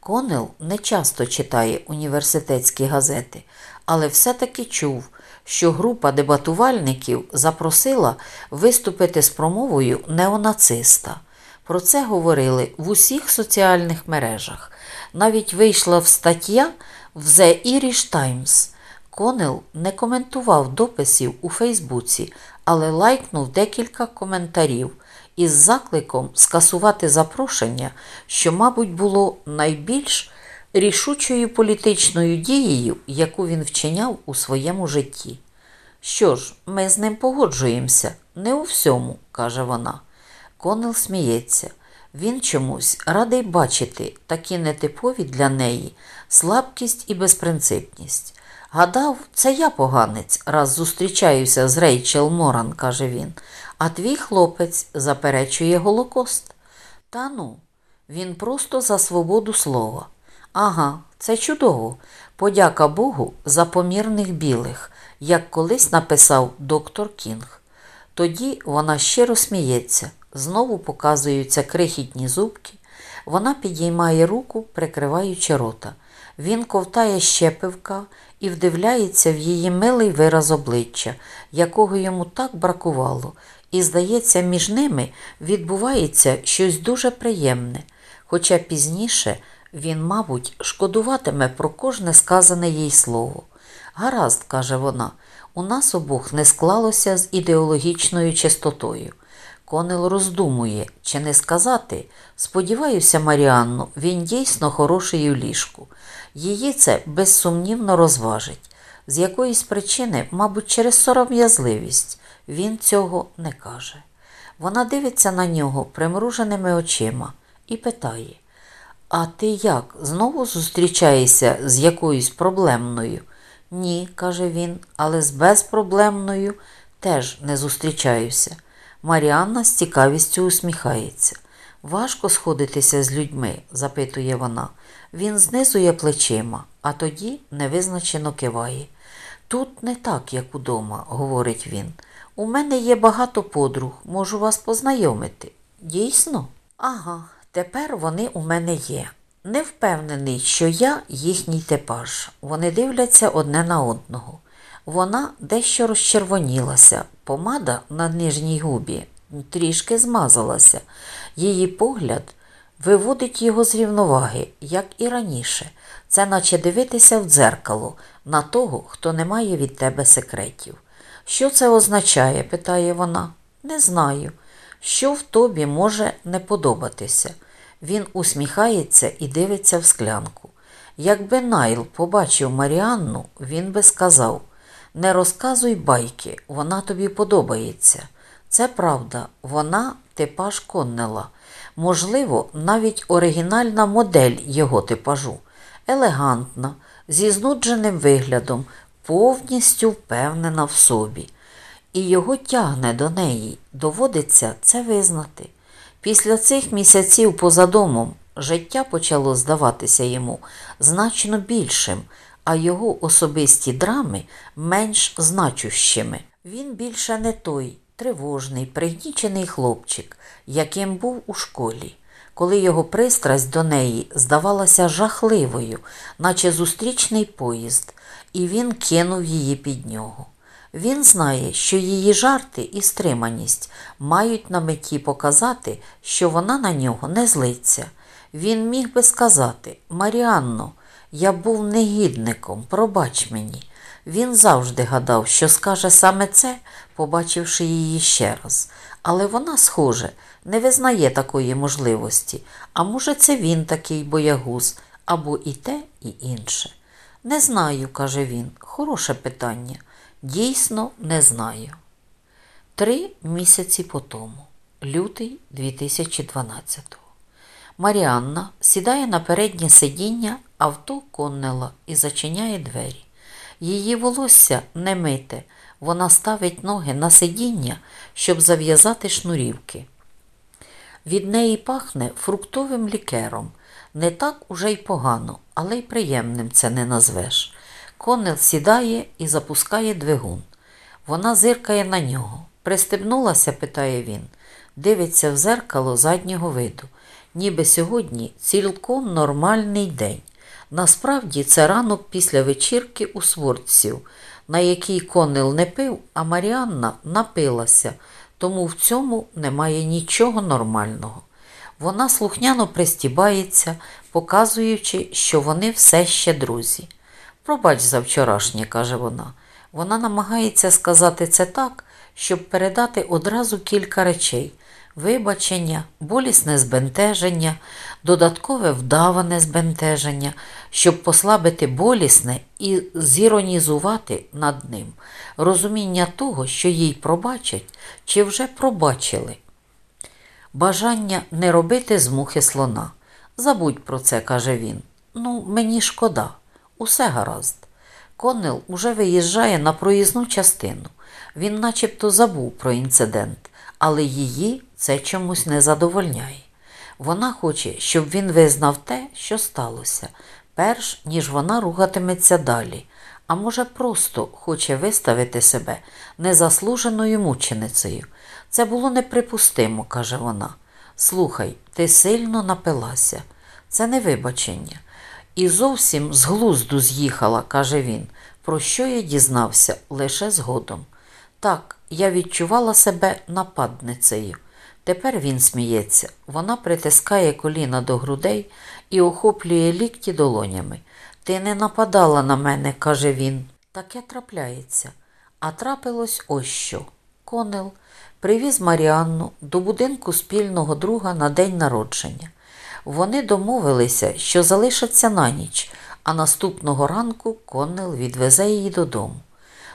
Конел не часто читає університетські газети, але все-таки чув, що група дебатувальників запросила виступити з промовою неонациста. Про це говорили в усіх соціальних мережах. Навіть вийшла в стаття в The Irish Times. Конел не коментував дописів у Фейсбуці, але лайкнув декілька коментарів із закликом скасувати запрошення, що, мабуть, було найбільш рішучою політичною дією, яку він вчиняв у своєму житті. Що ж, ми з ним погоджуємося, не у всьому, каже вона. Конел сміється. Він чомусь радий бачити такі нетипові для неї слабкість і безпринципність. Гадав, це я поганець, раз зустрічаюся з Рейчел Моран, каже він, а твій хлопець заперечує Голокост. Та ну, він просто за свободу слова. Ага, це чудово. Подяка Богу за помірних білих, як колись написав доктор Кінг. Тоді вона щиро сміється, знову показуються крихітні зубки. Вона підіймає руку, прикриваючи рота. Він ковтає ще пивка і вдивляється в її милий вираз обличчя, якого йому так бракувало, і, здається, між ними відбувається щось дуже приємне, хоча пізніше він, мабуть, шкодуватиме про кожне сказане їй слово. Гаразд, каже вона, у нас обох не склалося з ідеологічною чистотою. Конел роздумує, чи не сказати, сподіваюся, Маріанну, він дійсно хороший у ліжку. Її це безсумнівно розважить. З якоїсь причини, мабуть, через сором'язливість, він цього не каже. Вона дивиться на нього примруженими очима і питає: А ти як? Знову зустрічаєшся з якоюсь проблемною? Ні, каже він, але з безпроблемною теж не зустрічаюся. Маріанна з цікавістю усміхається. Важко сходитися з людьми, запитує вона. Він знизує плечима, а тоді невизначено киває. Тут не так, як удома, говорить він. У мене є багато подруг, можу вас познайомити. Дійсно? Ага, тепер вони у мене є. Не впевнений, що я їхній типаж. Вони дивляться одне на одного. Вона дещо розчервонілася, помада на нижній губі трішки змазалася. Її погляд виводить його з рівноваги, як і раніше. Це наче дивитися в дзеркало на того, хто не має від тебе секретів. Що це означає? питає вона. Не знаю. Що в тобі може не подобатися? Він усміхається і дивиться в склянку. Якби Найл побачив Маріанну, він би сказав не розказуй байки, вона тобі подобається. Це правда, вона типаж Коннела. Можливо, навіть оригінальна модель його типажу. Елегантна, зі знудженим виглядом, повністю впевнена в собі. І його тягне до неї, доводиться це визнати. Після цих місяців поза домом життя почало здаватися йому значно більшим, а його особисті драми менш значущими. Він більше не той тривожний, пригнічений хлопчик, яким був у школі, коли його пристрасть до неї здавалася жахливою, наче зустрічний поїзд, і він кинув її під нього. Він знає, що її жарти і стриманість мають на меті показати, що вона на нього не злиться. Він міг би сказати Маріанно, я був негідником, пробач мені. Він завжди гадав, що скаже саме це, побачивши її ще раз. Але вона, схоже, не визнає такої можливості, а може, це він такий боягуз, або і те, і інше. Не знаю, каже він. Хороше питання. Дійсно, не знаю. Три місяці по тому, лютий 2012-го, Маріанна сідає на переднє сидіння авто Коннела і зачиняє двері. Її волосся не мите, вона ставить ноги на сидіння, щоб зав'язати шнурівки. Від неї пахне фруктовим лікером. Не так уже й погано, але й приємним це не назвеш. Конел сідає і запускає двигун. Вона зиркає на нього. Пристебнулася, питає він, дивиться в зеркало заднього виду, ніби сьогодні цілком нормальний день. Насправді це ранок після вечірки у Свордців, на якій Конел не пив, а Маріанна напилася, тому в цьому немає нічого нормального. Вона слухняно пристібається, показуючи, що вони все ще друзі. Пробач за вчорашнє, каже вона. Вона намагається сказати це так, щоб передати одразу кілька речей вибачення, болісне збентеження, додаткове вдаване збентеження, щоб послабити болісне і зіронізувати над ним розуміння того, що їй пробачать чи вже пробачили. Бажання не робити з мухи слона. Забудь про це, каже він. Ну, мені шкода, усе гаразд. Коннел уже виїжджає на проїзну частину. Він начебто забув про інцидент, але її це чомусь не задовольняє. Вона хоче, щоб він визнав те, що сталося, перш ніж вона рухатиметься далі, а може, просто хоче виставити себе незаслуженою мученицею. Це було неприпустимо, каже вона. Слухай, ти сильно напилася. Це не вибачення. І зовсім з глузду з'їхала, каже він, про що я дізнався лише згодом. Так, я відчувала себе нападницею. Тепер він сміється. Вона притискає коліна до грудей і охоплює лікті долонями. Ти не нападала на мене, каже він. Таке трапляється. А трапилось ось що. Конел привіз Маріанну до будинку спільного друга на день народження. Вони домовилися, що залишаться на ніч, а наступного ранку Коннел відвезе її додому.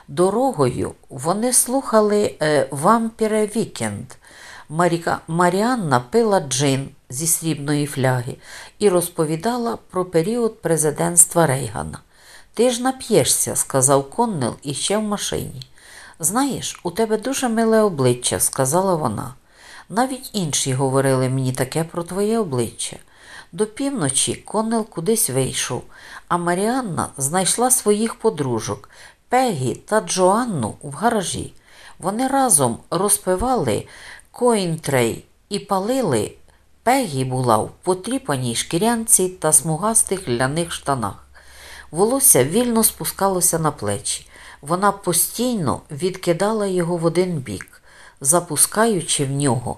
Дорогою вони слухали е, Vampire Weekend. Маріанна пила джин зі срібної фляги і розповідала про період президентства Рейгана. Ти ж нап'єшся, сказав Коннел іще в машині. Знаєш, у тебе дуже миле обличчя, сказала вона. Навіть гірше говорили мені таке про твоє обличчя. До півночі Коннел кудись вийшов, а Маріанна знайшла своїх подружок Пегі та Джоанну в гаражі. Вони разом розпивали коінтрей і палили. Пегі була в потріпаній шкірянці та смугастих лляних штанах. Волосся вільно спускалося на плечі. Вона постійно відкидала його в один бік, запускаючи в нього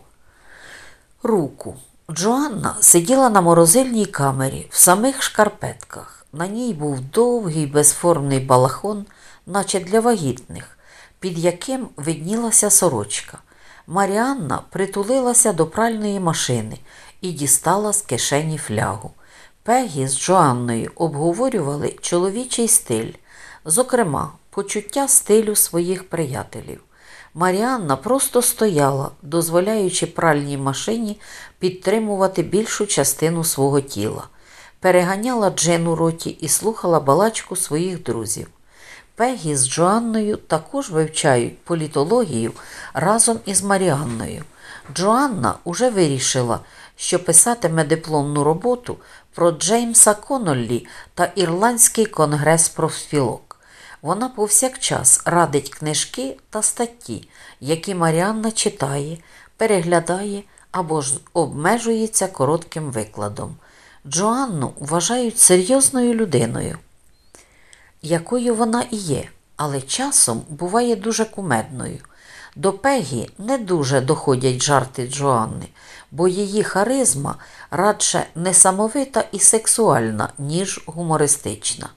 руку. Джоанна сиділа на морозильній камері в самих шкарпетках. На ній був довгий безформний балахон, наче для вагітних, під яким виднілася сорочка. Маріанна притулилася до пральної машини і дістала з кишені флягу. Пегі з Джоанною обговорювали чоловічий стиль, зокрема, почуття стилю своїх приятелів. Маріанна просто стояла, дозволяючи пральній машині підтримувати більшу частину свого тіла, переганяла Джен у роті і слухала балачку своїх друзів. Пегі з Джоанною також вивчають політологію разом із Маріанною. Джоанна уже вирішила, що писатиме дипломну роботу про Джеймса Коноллі та Ірландський конгрес профспілок. Вона повсякчас радить книжки та статті, які Маріанна читає, переглядає або ж обмежується коротким викладом. Джоанну вважають серйозною людиною, якою вона і є, але часом буває дуже кумедною. До Пегі не дуже доходять жарти Джоанни, бо її харизма радше несамовита і сексуальна, ніж гумористична.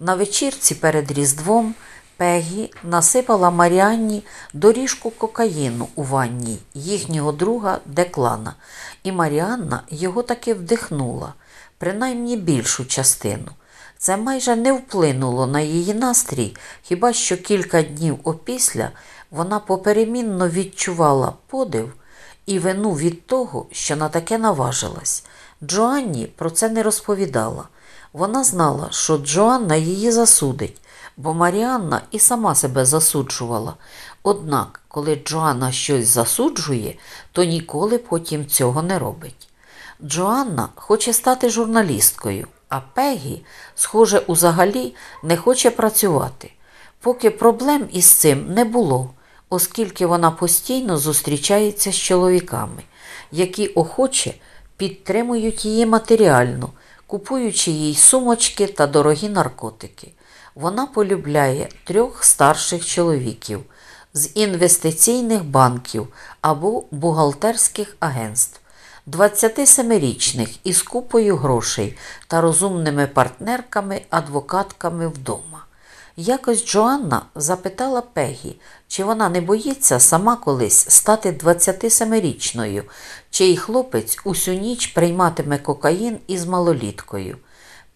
На вечірці перед Різдвом Пегі насипала Маріанні доріжку кокаїну у ванні їхнього друга Деклана, і Маріанна його таки вдихнула, принаймні більшу частину. Це майже не вплинуло на її настрій, хіба що кілька днів опісля вона поперемінно відчувала подив і вину від того, що на таке наважилась. Джоанні про це не розповідала. Вона знала, що Джоанна її засудить, бо Маріанна і сама себе засуджувала. Однак, коли Джоанна щось засуджує, то ніколи потім цього не робить. Джоанна хоче стати журналісткою, а Пегі, схоже, узагалі не хоче працювати. Поки проблем із цим не було, оскільки вона постійно зустрічається з чоловіками, які охоче підтримують її матеріально, купуючи їй сумочки та дорогі наркотики. Вона полюбляє трьох старших чоловіків з інвестиційних банків або бухгалтерських агентств. 27-річних із купою грошей та розумними партнерками, адвокатками вдома. Якось Джоанна запитала Пегі, чи вона не боїться сама колись стати 27-річною, чий хлопець усю ніч прийматиме кокаїн із малоліткою.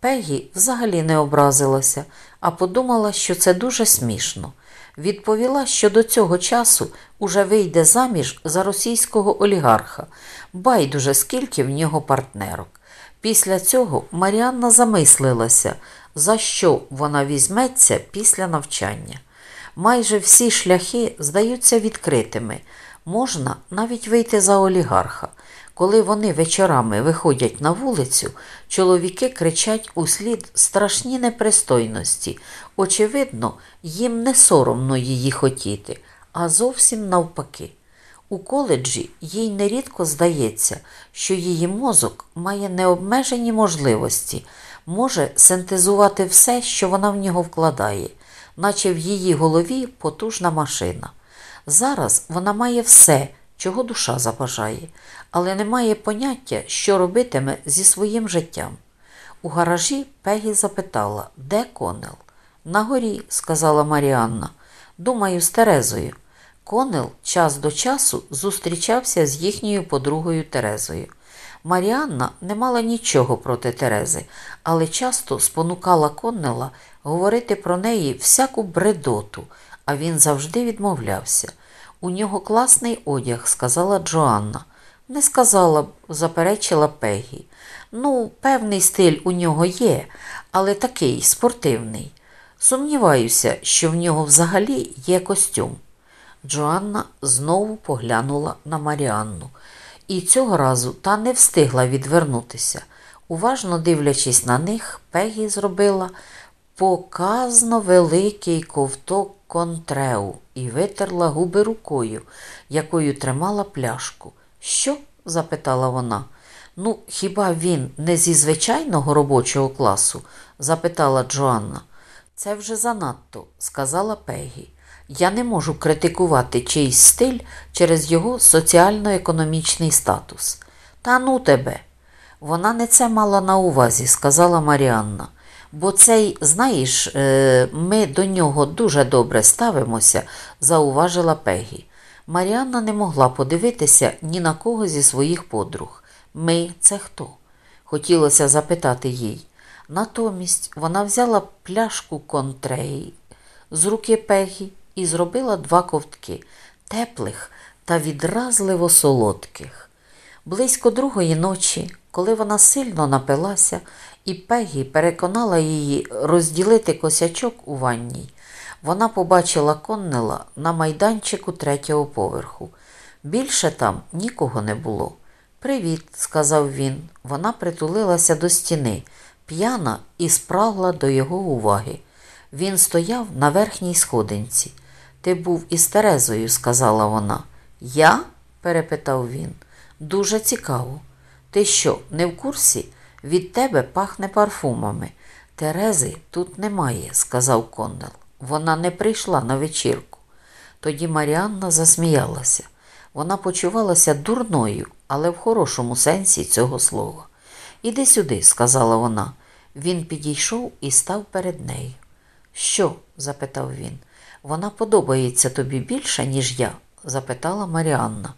Пегі взагалі не образилася, а подумала, що це дуже смішно. Відповіла, що до цього часу уже вийде заміж за російського олігарха, байдуже скільки в нього партнерок. Після цього Маріанна замислилася, за що вона візьметься після навчання. Майже всі шляхи здаються відкритими. Можна навіть вийти за олігарха. Коли вони вечорами виходять на вулицю, чоловіки кричать услід страшні непристойності. Очевидно, їм не соромно її хотіти, а зовсім навпаки. У коледжі їй нерідко здається, що її мозок має необмежені можливості, може синтезувати все, що вона в нього вкладає, наче в її голові потужна машина. Зараз вона має все, чого душа забажає, але не має поняття, що робитиме зі своїм життям. У гаражі Пегі запитала, де Конел. На горі, сказала Маріанна. Думаю, з Терезою. Конел час до часу зустрічався з їхньою подругою Терезою. Маріанна не мала нічого проти Терези, але часто спонукала Коннела говорити про неї всяку бредоту, а він завжди відмовлявся. У нього класний одяг, сказала Джоанна. Не сказала б, заперечила Пегі. Ну, певний стиль у нього є, але такий спортивний. Сумніваюся, що в нього взагалі є костюм. Джоанна знову поглянула на Маріанну, і цього разу та не встигла відвернутися. Уважно дивлячись на них, Пегі зробила показно великий ковток контреу і витерла губи рукою, якою тримала пляшку. Що? запитала вона. Ну, хіба він не зі звичайного робочого класу? запитала Джоанна. Це вже занадто, сказала Пегі. Я не можу критикувати чийсь стиль через його соціально-економічний статус. Та ну тебе. Вона не це мала на увазі, сказала Маріанна. Бо цей, знаєш, е, ми до нього дуже добре ставимося, зауважила Пегі. Маріанна не могла подивитися ні на кого зі своїх подруг. Ми це хто? Хотілося запитати їй. Натомість вона взяла пляшку контреї з руки Пегі і зробила два ковтки теплих та відразливо солодких. Близько другої ночі, коли вона сильно напилася, і Пегі переконала її розділити косячок у ванній, вона побачила Коннела на майданчику третього поверху. Більше там нікого не було. Привіт, сказав він. Вона притулилася до стіни, п'яна і спрагла до його уваги. Він стояв на верхній сходинці. Ти був із Терезою, сказала вона. Я? перепитав він. Дуже цікаво. Ти що, не в курсі? Від тебе пахне парфумами. Терези тут немає, сказав Коннел. Вона не прийшла на вечірку. Тоді Маріанна засміялася. Вона почувалася дурною, але в хорошому сенсі цього слова. Іди сюди, сказала вона. Він підійшов і став перед нею. Що? запитав він. Вона подобається тобі більше, ніж я? запитала Маріанна.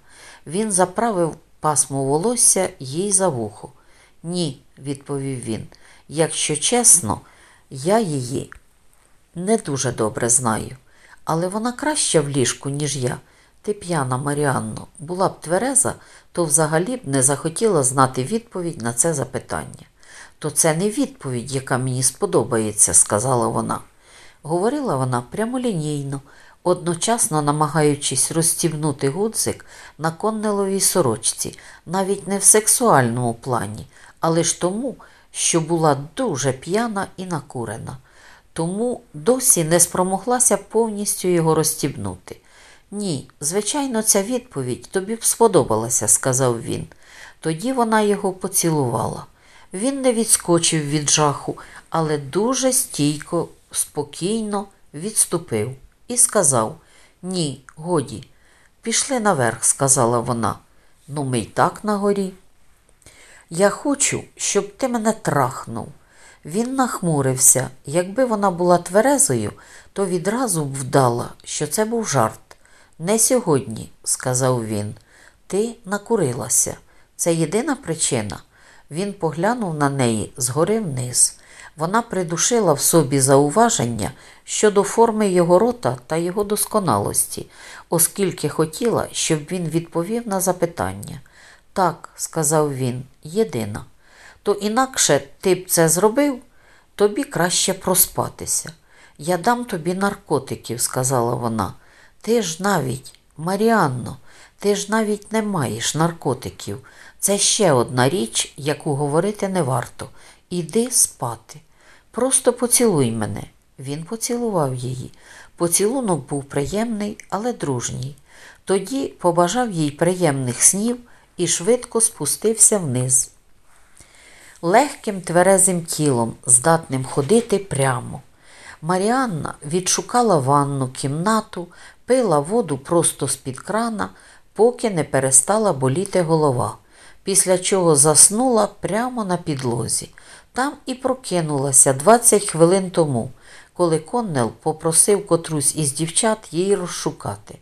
Він заправив пасмо волосся їй за вухо. Ні, відповів він. Якщо чесно, я її не дуже добре знаю, але вона краща в ліжку, ніж я. Ти п'яна, Маріанно, була б твереза, то взагалі б не захотіла знати відповідь на це запитання. То це не відповідь, яка мені сподобається, сказала вона. Говорила вона прямолінійно, одночасно намагаючись розстібнути гудзик на коннеловій сорочці, навіть не в сексуальному плані, але ж тому, що була дуже п'яна і накурена. Тому досі не спромоглася повністю його розстібнути. Ні, звичайно, ця відповідь тобі б сподобалася, сказав він. Тоді вона його поцілувала. Він не відскочив від жаху, але дуже стійко, спокійно відступив і сказав Ні, годі. Пішли наверх, сказала вона. Ну, ми й так на горі. Я хочу, щоб ти мене трахнув. Він нахмурився. Якби вона була тверезою, то відразу б вдала, що це був жарт. Не сьогодні, сказав він. Ти накурилася. Це єдина причина. Він поглянув на неї згори вниз. Вона придушила в собі зауваження щодо форми його рота та його досконалості, оскільки хотіла, щоб він відповів на запитання. Так, сказав він, єдина. То інакше ти б це зробив, тобі краще проспатися. Я дам тобі наркотиків, сказала вона. Ти ж навіть, Маріанно, ти ж навіть не маєш наркотиків. Це ще одна річ, яку говорити не варто. Іди спати. Просто поцілуй мене. Він поцілував її. Поцілунок був приємний, але дружній. Тоді побажав їй приємних снів і швидко спустився вниз. Легким тверезим тілом, здатним ходити прямо. Маріанна відшукала ванну кімнату, пила воду просто з-під крана, поки не перестала боліти голова, після чого заснула прямо на підлозі. Там і прокинулася 20 хвилин тому, коли Коннел попросив котрусь із дівчат її розшукати.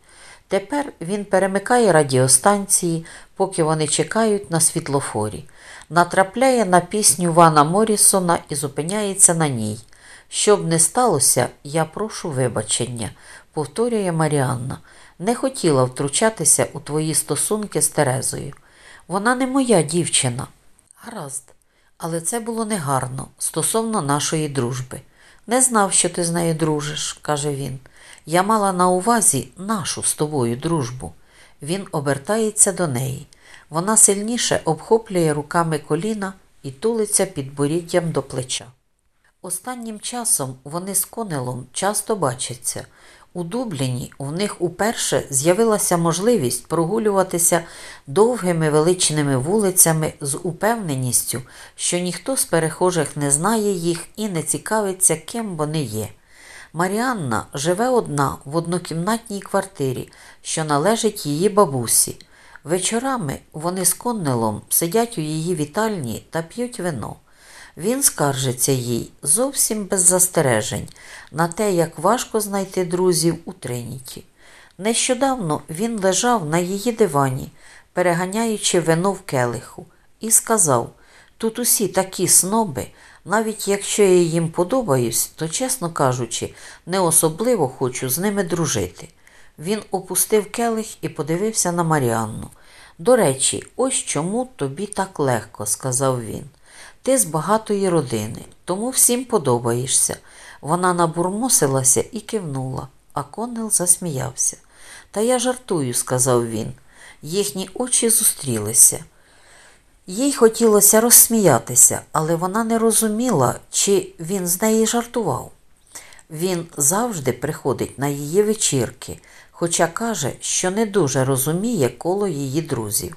Тепер він перемикає радіостанції, поки вони чекають на світлофорі, натрапляє на пісню Вана Морісона і зупиняється на ній. Щоб не сталося, я прошу вибачення, повторює Маріанна. Не хотіла втручатися у твої стосунки з Терезою. Вона не моя дівчина. Гаразд, але це було негарно стосовно нашої дружби. Не знав, що ти з нею дружиш, каже він. Я мала на увазі нашу з тобою дружбу. Він обертається до неї. Вона сильніше обхоплює руками коліна і тулиться під боріддям до плеча. Останнім часом вони з Конелом часто бачаться. У Дубліні в них уперше з'явилася можливість прогулюватися довгими величними вулицями з упевненістю, що ніхто з перехожих не знає їх і не цікавиться, ким вони є. Маріанна живе одна в однокімнатній квартирі, що належить її бабусі. Вечорами вони з Коннелом сидять у її вітальні та п'ють вино. Він скаржиться їй зовсім без застережень на те, як важко знайти друзів у Триніті. Нещодавно він лежав на її дивані, переганяючи вино в келиху, і сказав тут усі такі сноби, навіть якщо я їм подобаюсь, то, чесно кажучи, не особливо хочу з ними дружити. Він опустив келих і подивився на Маріанну. До речі, ось чому тобі так легко, сказав він. Ти з багатої родини, тому всім подобаєшся. Вона набурмосилася і кивнула, а Коннел засміявся. Та я жартую, сказав він. Їхні очі зустрілися. Їй хотілося розсміятися, але вона не розуміла, чи він з неї жартував. Він завжди приходить на її вечірки, хоча каже, що не дуже розуміє коло її друзів.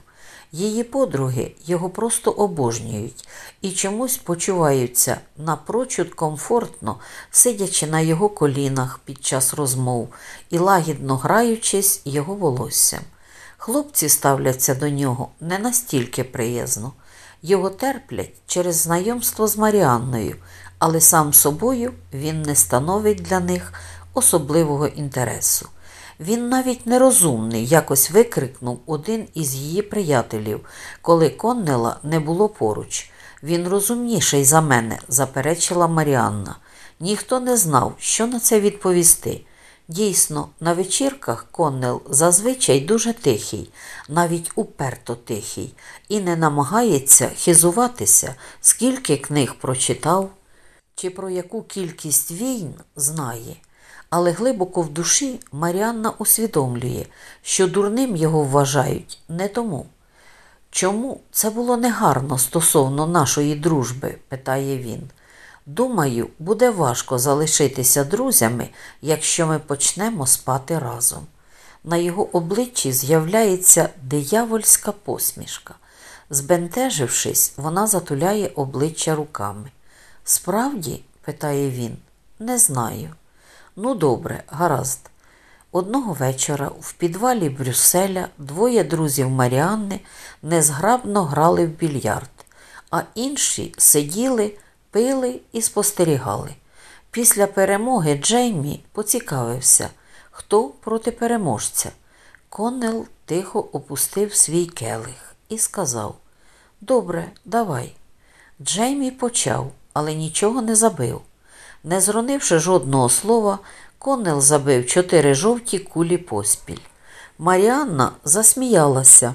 Її подруги його просто обожнюють і чомусь почуваються напрочуд комфортно, сидячи на його колінах під час розмов і лагідно граючись його волоссям. Хлопці ставляться до нього не настільки приязно. Його терплять через знайомство з Маріанною, але сам собою він не становить для них особливого інтересу. Він навіть нерозумний якось викрикнув один із її приятелів, коли Коннела не було поруч. Він розумніший за мене, заперечила Маріанна. Ніхто не знав, що на це відповісти. Дійсно, на вечірках Коннел зазвичай дуже тихий, навіть уперто тихий, і не намагається хизуватися, скільки книг прочитав, чи про яку кількість війн знає. Але глибоко в душі Маріанна усвідомлює, що дурним його вважають не тому. Чому це було негарно стосовно нашої дружби? питає він. Думаю, буде важко залишитися друзями, якщо ми почнемо спати разом. На його обличчі з'являється диявольська посмішка. Збентежившись, вона затуляє обличчя руками. Справді? питає він, не знаю. Ну, добре, гаразд. Одного вечора в підвалі Брюсселя двоє друзів Маріанни незграбно грали в більярд, а інші сиділи, пили і спостерігали. Після перемоги Джеймі поцікавився, хто проти переможця. Коннел тихо опустив свій келих і сказав Добре, давай. Джеймі почав, але нічого не забив. Не зронивши жодного слова, Коннел забив чотири жовті кулі поспіль. Маріанна засміялася,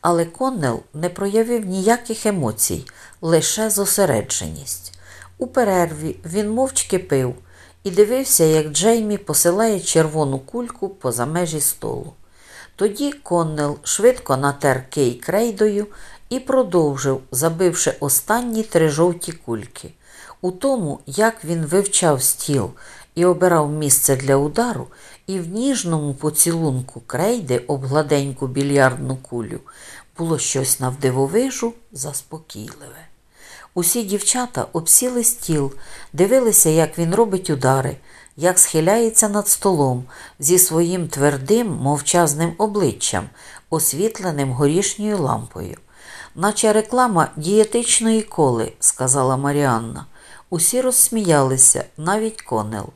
але Коннел не проявив ніяких емоцій, лише зосередженість. У перерві він мовчки пив і дивився, як Джеймі посилає червону кульку поза межі столу. Тоді Коннел швидко натер кей крейдою і продовжив, забивши останні три жовті кульки. У тому, як він вивчав стіл і обирав місце для удару, і в ніжному поцілунку крейди об гладеньку більярдну кулю було щось навдивовижу заспокійливе. Усі дівчата обсіли стіл, дивилися, як він робить удари, як схиляється над столом зі своїм твердим, мовчазним обличчям, освітленим горішньою лампою. Наче реклама дієтичної коли, сказала Маріанна. Усі розсміялися, навіть Конел.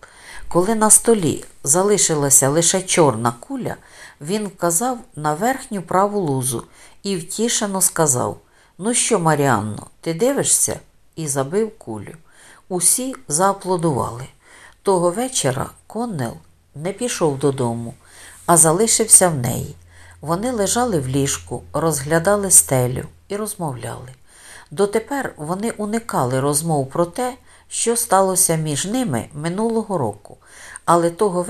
Коли на столі залишилася лише чорна куля, він вказав на верхню праву лузу і втішено сказав: Ну що, Маріанно, ти дивишся? і забив кулю. Усі зааплодували. Того вечора Коннел не пішов додому, а залишився в неї. Вони лежали в ліжку, розглядали стелю і розмовляли. Дотепер вони уникали розмов про те, що сталося між ними минулого року, але того